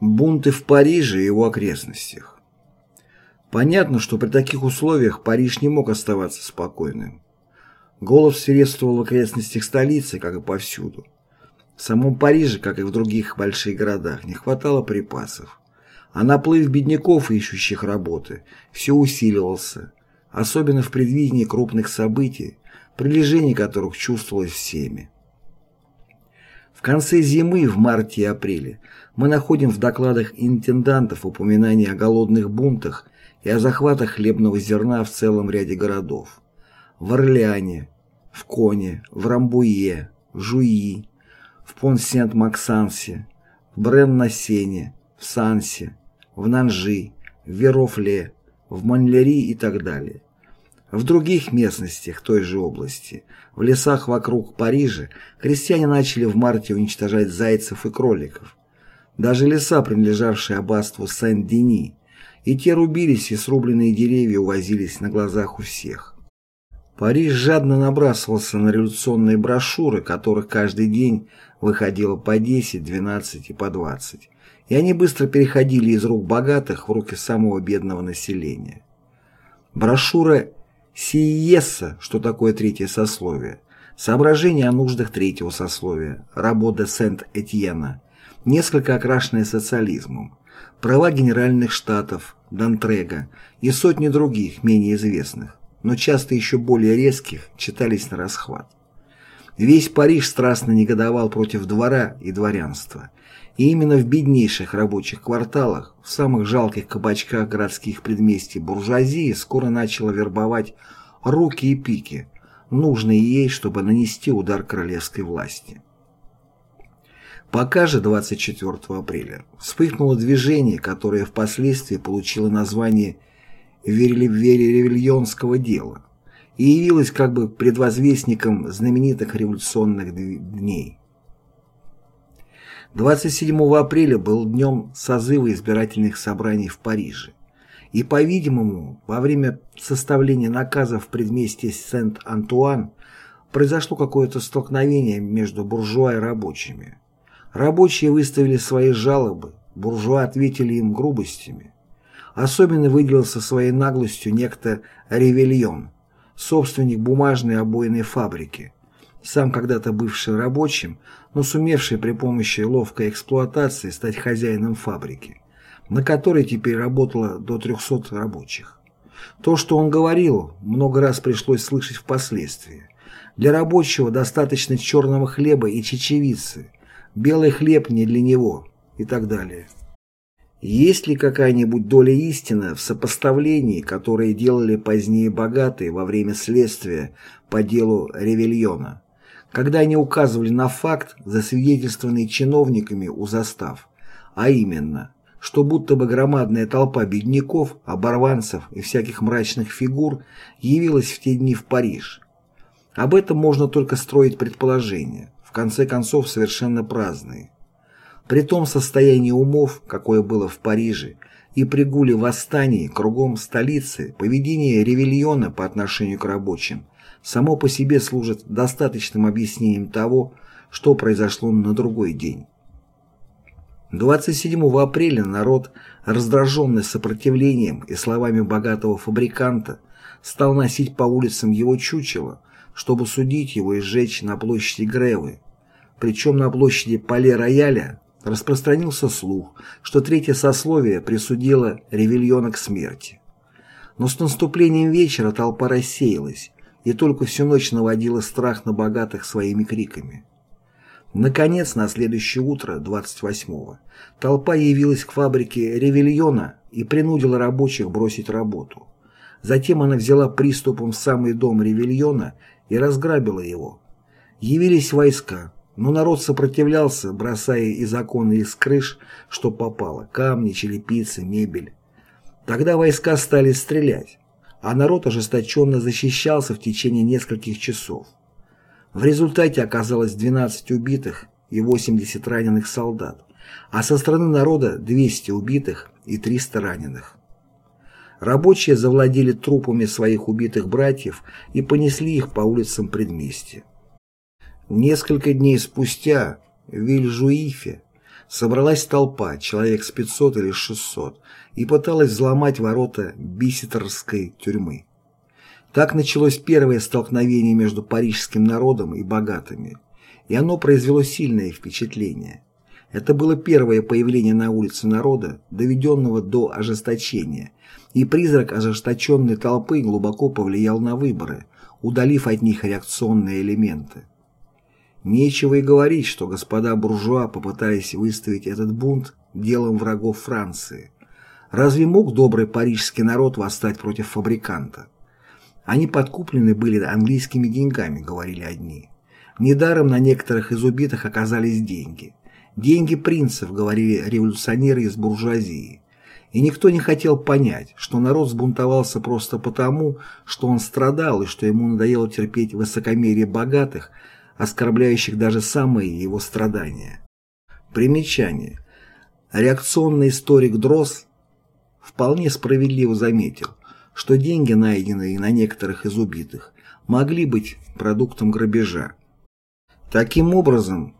Бунты в Париже и его окрестностях. Понятно, что при таких условиях Париж не мог оставаться спокойным. Голод свирепствовал в окрестностях столицы, как и повсюду. В самом Париже, как и в других больших городах, не хватало припасов. А наплыв бедняков, ищущих работы, все усиливался, особенно в предвидении крупных событий, прилежение которых чувствовалось всеми. В конце зимы, в марте и апреле, мы находим в докладах интендантов упоминания о голодных бунтах и о захватах хлебного зерна в целом ряде городов. В Орлеане, в Коне, в Рамбуе, в Жуи, в Пон-Сент-Максансе, в Брен-на-Сене, в Сансе, в Нанжи, в Верофле, в Манлери и так далее. В других местностях той же области, в лесах вокруг Парижа, крестьяне начали в марте уничтожать зайцев и кроликов. Даже леса, принадлежавшие аббатству Сен-Дени, и те рубились, и срубленные деревья увозились на глазах у всех. Париж жадно набрасывался на революционные брошюры, которых каждый день выходило по 10, 12 и по 20, и они быстро переходили из рук богатых в руки самого бедного населения. Брошюра Сиеса, что такое третье сословие, соображения о нуждах третьего сословия, работа Сент-Этьена, несколько окрашенная социализмом, права генеральных штатов, Дантрега и сотни других, менее известных, но часто еще более резких, читались на расхват. Весь Париж страстно негодовал против двора и дворянства, и именно в беднейших рабочих кварталах, в самых жалких кабачках городских предместий буржуазии скоро начала вербовать руки и пики, нужные ей, чтобы нанести удар королевской власти. Пока же 24 апреля вспыхнуло движение, которое впоследствии получило название Веревильонского дела и явилось как бы предвозвестником знаменитых революционных дней. 27 апреля был днем созыва избирательных собраний в Париже. И, по-видимому, во время составления наказов в предместье Сент-Антуан произошло какое-то столкновение между буржуа и рабочими. Рабочие выставили свои жалобы, буржуа ответили им грубостями. Особенно выделился своей наглостью некто Ревельон, собственник бумажной обойной фабрики, сам когда-то бывший рабочим, но сумевший при помощи ловкой эксплуатации стать хозяином фабрики, на которой теперь работало до 300 рабочих. То, что он говорил, много раз пришлось слышать впоследствии. Для рабочего достаточно черного хлеба и чечевицы, белый хлеб не для него и так далее. Есть ли какая-нибудь доля истины в сопоставлении, которые делали позднее богатые во время следствия по делу Ревельона? когда они указывали на факт, засвидетельствованный чиновниками у застав, а именно, что будто бы громадная толпа бедняков, оборванцев и всяких мрачных фигур явилась в те дни в Париж. Об этом можно только строить предположения, в конце концов совершенно праздные. При том состоянии умов, какое было в Париже, и при гуле восстаний кругом столицы, поведение ревельона по отношению к рабочим – само по себе служит достаточным объяснением того, что произошло на другой день. 27 апреля народ, раздраженный сопротивлением и словами богатого фабриканта, стал носить по улицам его чучело, чтобы судить его и сжечь на площади Гревы. Причем на площади Пале-Рояля распространился слух, что третье сословие присудило ревельона к смерти. Но с наступлением вечера толпа рассеялась, и только всю ночь наводила страх на богатых своими криками. Наконец, на следующее утро, 28-го, толпа явилась к фабрике Ревельона и принудила рабочих бросить работу. Затем она взяла приступом в самый дом Ревельона и разграбила его. Явились войска, но народ сопротивлялся, бросая из окон и из крыш, что попало, камни, черепицы, мебель. Тогда войска стали стрелять а народ ожесточенно защищался в течение нескольких часов. В результате оказалось 12 убитых и 80 раненых солдат, а со стороны народа 200 убитых и 300 раненых. Рабочие завладели трупами своих убитых братьев и понесли их по улицам предместья. Несколько дней спустя в Вильжуифе собралась толпа, человек с 500 или 600, и пыталась взломать ворота Бисетерской тюрьмы. Так началось первое столкновение между парижским народом и богатыми, и оно произвело сильное впечатление. Это было первое появление на улице народа, доведенного до ожесточения, и призрак ожесточенной толпы глубоко повлиял на выборы, удалив от них реакционные элементы. Нечего и говорить, что господа буржуа попытались выставить этот бунт делом врагов Франции. Разве мог добрый парижский народ восстать против фабриканта? Они подкуплены были английскими деньгами, говорили одни. Недаром на некоторых из убитых оказались деньги. Деньги принцев, говорили революционеры из буржуазии. И никто не хотел понять, что народ сбунтовался просто потому, что он страдал и что ему надоело терпеть высокомерие богатых, оскорбляющих даже самые его страдания. Примечание. Реакционный историк Дросс вполне справедливо заметил, что деньги, найденные на некоторых из убитых, могли быть продуктом грабежа. Таким образом,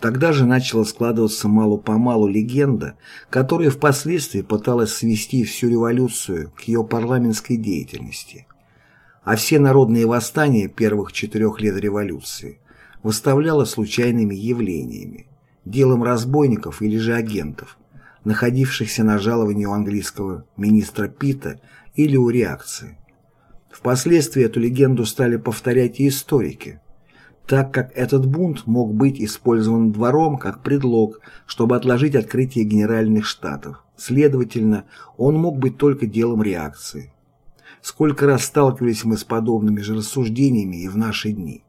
тогда же начала складываться мало-помалу легенда, которая впоследствии пыталась свести всю революцию к ее парламентской деятельности. А все народные восстания первых четырех лет революции выставляла случайными явлениями, делом разбойников или же агентов, находившихся на жаловании у английского министра Питта или у реакции. Впоследствии эту легенду стали повторять и историки, так как этот бунт мог быть использован двором как предлог, чтобы отложить открытие Генеральных Штатов. Следовательно, он мог быть только делом реакции. Сколько раз сталкивались мы с подобными же рассуждениями и в наши дни.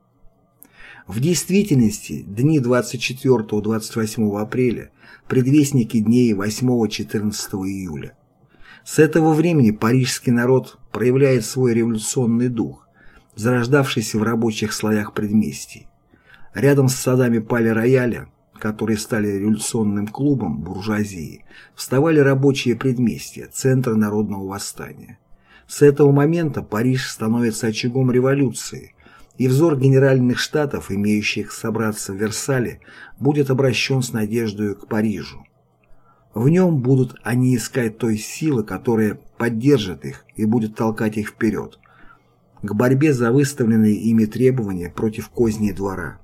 В действительности, дни 24-28 апреля – предвестники дней 8-14 июля. С этого времени парижский народ проявляет свой революционный дух, зарождавшийся в рабочих слоях предместий. Рядом с садами Пале-Рояля, которые стали революционным клубом буржуазии, вставали рабочие предместья, центр народного восстания. С этого момента Париж становится очагом революции, и взор генеральных штатов, имеющих собраться в Версале, будет обращен с надеждой к Парижу. В нем будут они искать той силы, которая поддержит их и будет толкать их вперед, к борьбе за выставленные ими требования против козней двора.